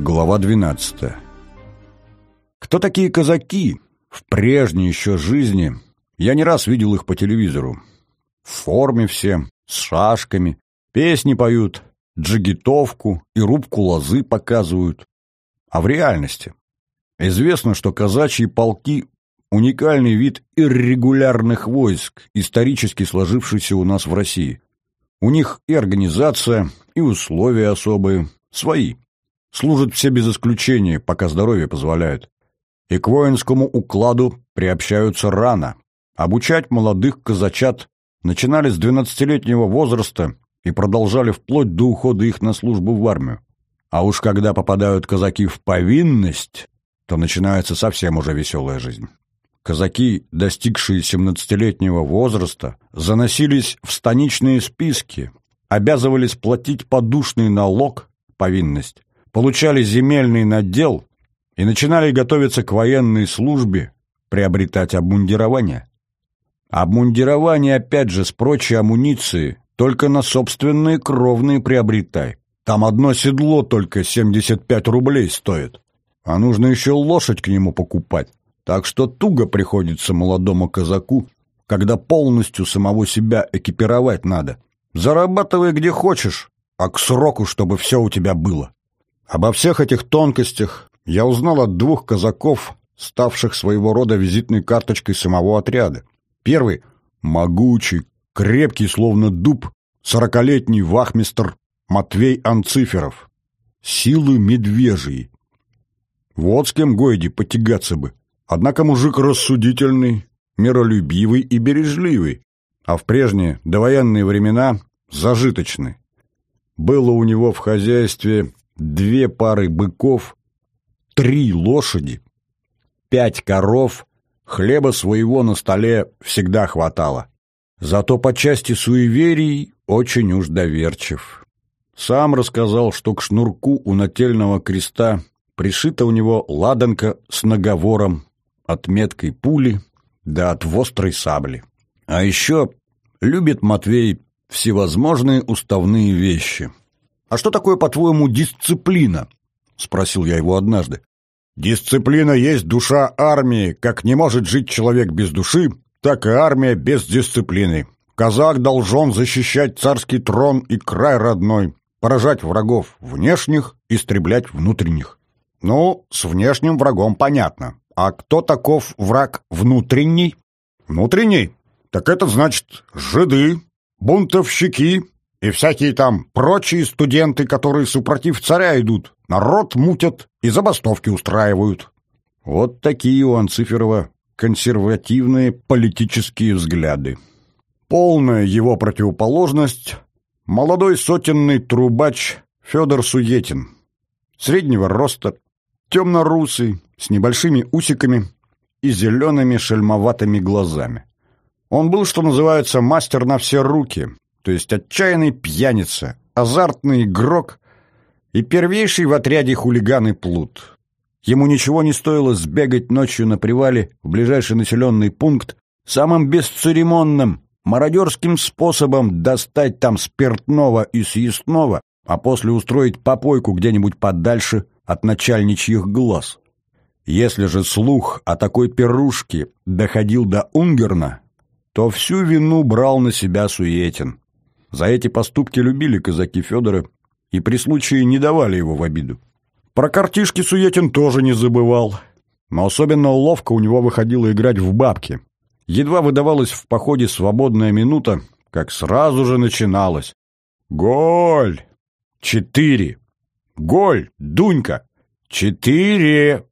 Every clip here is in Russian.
Глава 12. Кто такие казаки? В прежней еще жизни я не раз видел их по телевизору. В форме все, с шашками, песни поют, джигитовку и рубку лозы показывают. А в реальности? Известно, что казачьи полки – уникальный вид иррегулярных войск, исторически сложившийся у нас в России. У них и организация, и условия особые, свои. Служат все без исключения, пока здоровье позволяет. И к воинскому укладу приобщаются рано. Обучать молодых казачат начинали с 12-летнего возраста и продолжали вплоть до ухода их на службу в армию. А уж когда попадают казаки в повинность, то начинается совсем уже веселая жизнь. Казаки, достигшие 17-летнего возраста, заносились в станичные списки, обязывались платить подушный налог, повинность, получали земельный надел и начинали готовиться к военной службе, приобретать обмундирование. Обмундирование, опять же, с прочей амуницией, только на собственные кровные приобретай. Там одно седло только 75 рублей стоит, а нужно еще лошадь к нему покупать. Так что туго приходится молодому казаку, когда полностью самого себя экипировать надо. Зарабатывай где хочешь, а к сроку, чтобы все у тебя было. Обо всех этих тонкостях я узнал от двух казаков, ставших своего рода визитной карточкой самого отряда. Первый — могучий, крепкий, словно дуб, сорокалетний вахмистр Матвей Анциферов. Силы медвежьи. Вот с кем Гойди потягаться бы. Однако мужик рассудительный, миролюбивый и бережливый, а в прежние довоенные времена зажиточный. Было у него в хозяйстве две пары быков, три лошади, пять коров, хлеба своего на столе всегда хватало. Зато по части суеверий очень уж доверчив. Сам рассказал, что к шнурку у нательного креста пришита у него ладанка с наговором от меткой пули до от острой сабли. А еще любит Матвей всевозможные уставные вещи. «А что такое, по-твоему, дисциплина?» — спросил я его однажды. «Дисциплина есть душа армии. Как не может жить человек без души, так и армия без дисциплины. Казак должен защищать царский трон и край родной, поражать врагов внешних, истреблять внутренних. Ну, с внешним врагом понятно. А кто таков враг внутренний? Внутренний? Так это значит жиды, бунтовщики, и всякие там прочие студенты, которые супротив царя идут, народ мутят и забастовки устраивают. Вот такие у Анциферова консервативные политические взгляды. Полная его противоположность — молодой сотенный трубач Федор Суетин. Среднего роста, темно-русый, с небольшими усиками и зелеными шельмоватыми глазами. Он был, что называется, мастер на все руки, то есть отчаянный пьяница, азартный игрок и первейший в отряде хулиган и плут. Ему ничего не стоило сбегать ночью на привале в ближайший населенный пункт самым бесцеремонным, мародерским способом достать там спиртного и съестного, а после устроить попойку где-нибудь подальше от начальничьих глаз. Если же слух о такой пирушке доходил до Унгерна, то всю вину брал на себя Суетин. За эти поступки любили казаки Федора и при случае не давали его в обиду. Про картишки Суетин тоже не забывал, но особенно ловко у него выходило играть в бабки. Едва выдавалась в походе свободная минута, как сразу же начиналось. «Голь! Четыре! Голь! Дунька! Четыре!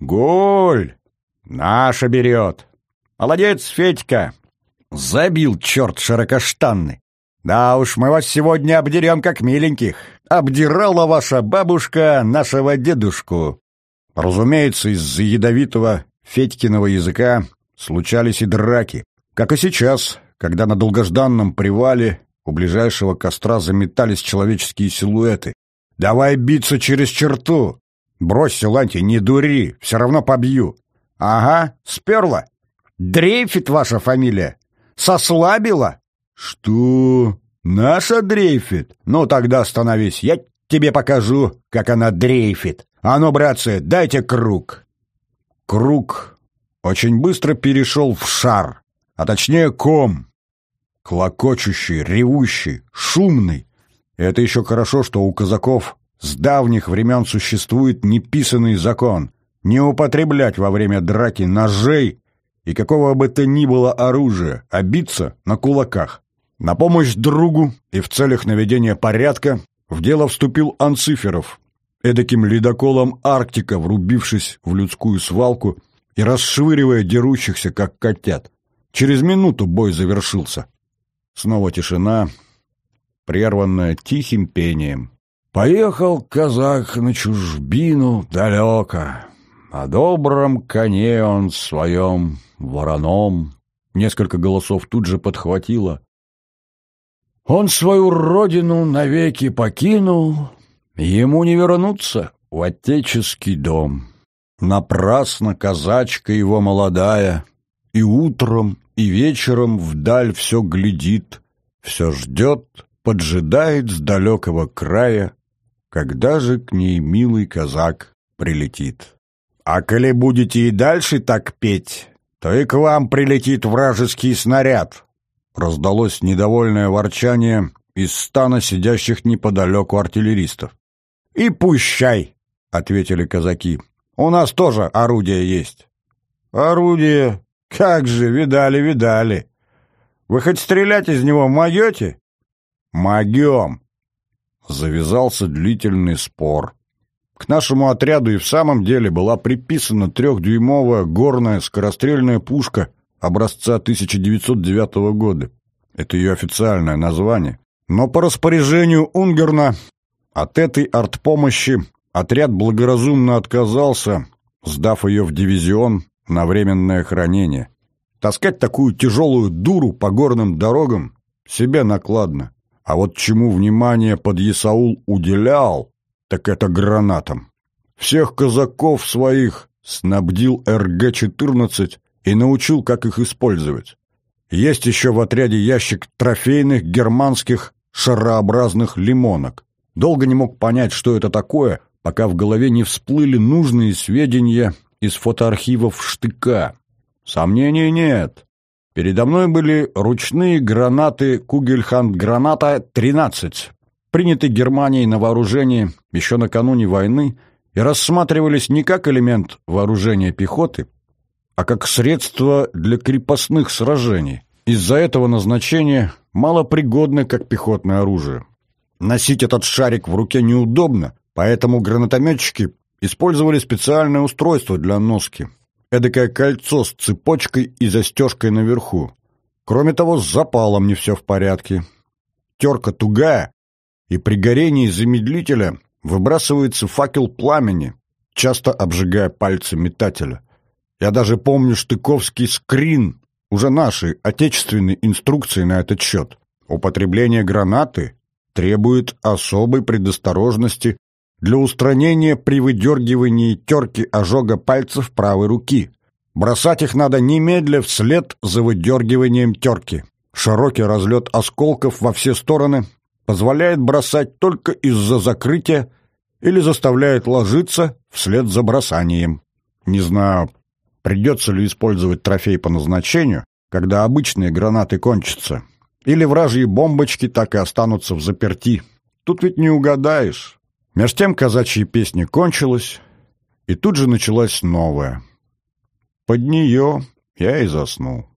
Голь! Наша берет! Молодец, Федька! Забил черт широкоштанный! Да уж, мы вас сегодня обдерем как миленьких. Обдирала ваша бабушка нашего дедушку. Разумеется, из-за ядовитого Федькиного языка случались и драки. Как и сейчас, когда на долгожданном привале у ближайшего костра заметались человеческие силуэты. «Давай биться через черту!» «Брось, Силантий, не дури, все равно побью». «Ага, сперла. Дрейфит ваша фамилия. Сослабила?» «Что? Наша дрейфит? Ну тогда становись, я тебе покажу, как она дрейфит». «А ну, братцы, дайте круг!» Круг очень быстро перешел в шар, а точнее ком. Клокочущий, ревущий, шумный. Это еще хорошо, что у казаков с давних времен существует неписанный закон не употреблять во время драки ножей и какого бы то ни было оружия, а биться на кулаках. На помощь другу и в целях наведения порядка в дело вступил Анциферов, эдаким ледоколом Арктика, врубившись в людскую свалку и расшвыривая дерущихся, как котят. Через минуту бой завершился. Снова тишина, прерванная тихим пением. Поехал казак на чужбину далеко, На добром коне он своем вороном. Несколько голосов тут же подхватило. Он свою родину навеки покинул, Ему не вернуться в отеческий дом. Напрасно казачка его молодая, И утром, и вечером вдаль все глядит, Все ждет, поджидает с далекого края, Когда же к ней милый казак прилетит. А коли будете и дальше так петь, то и к вам прилетит вражеский снаряд. Раздалось недовольное ворчание из стана сидящих неподалеку артиллеристов. «И пущай!» — ответили казаки. «У нас тоже орудие есть». «Орудие? Как же, видали, видали. Вы хоть стрелять из него могете?» «Могем!» Завязался длительный спор. К нашему отряду и в самом деле была приписана трехдюймовая горная скорострельная пушка образца 1909 года. Это ее официальное название. Но по распоряжению Унгерна от этой артпомощи отряд благоразумно отказался, сдав ее в дивизион на временное хранение. Таскать такую тяжелую дуру по горным дорогам себе накладно. А вот чему внимание подъясаул уделял, так это гранатам. Всех казаков своих снабдил РГ-14 и научил, как их использовать. Есть еще в отряде ящик трофейных германских шарообразных лимонок. Долго не мог понять, что это такое, пока в голове не всплыли нужные сведения из фотоархивов штыка. Сомнений нет. Передо мной были ручные гранаты «Кугельханд-граната-13», принятые Германией на вооружение еще накануне войны и рассматривались не как элемент вооружения пехоты, а как средство для крепостных сражений. Из-за этого назначения малопригодны как пехотное оружие. Носить этот шарик в руке неудобно, поэтому гранатометчики использовали специальное устройство для носки. Эдакое кольцо с цепочкой и застежкой наверху. Кроме того, с запалом не все в порядке. Терка тугая, и при горении замедлителя выбрасывается факел пламени, часто обжигая пальцы метателя. Я даже помню штыковский скрин, уже наши отечественные инструкции на этот счет. Употребление гранаты требует особой предосторожности для устранения при выдергивании терки ожога пальцев правой руки. Бросать их надо немедля вслед за выдергиванием терки. Широкий разлет осколков во все стороны позволяет бросать только из-за закрытия или заставляет ложиться вслед за бросанием. Не знаю, придется ли использовать трофей по назначению, когда обычные гранаты кончатся. Или вражьи бомбочки так и останутся в заперти. Тут ведь не угадаешь. Меж тем казачья песня кончилась, и тут же началась новая. Под нее я и заснул.